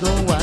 don't want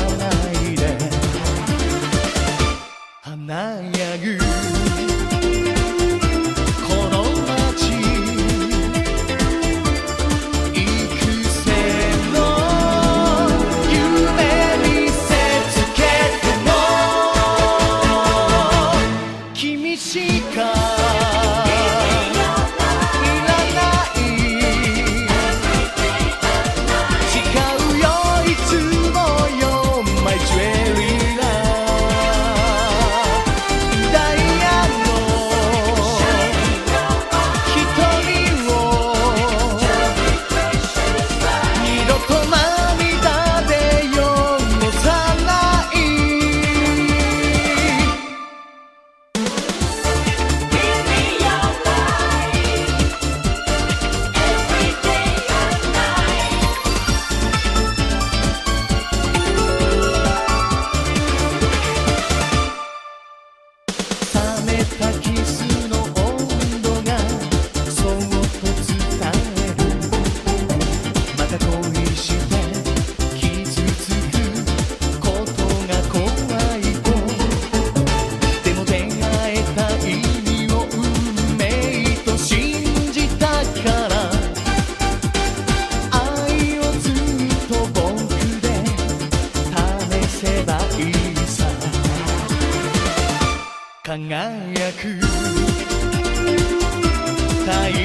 輝く太陽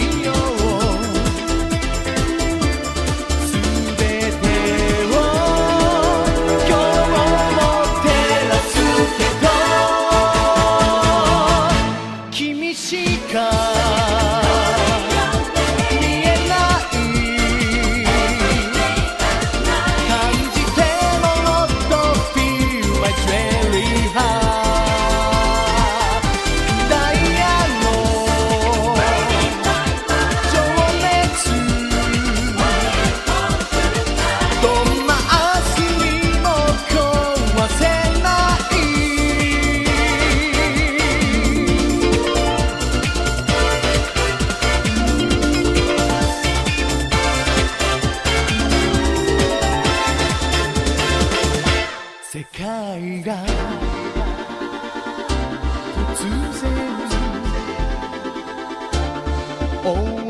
Oh,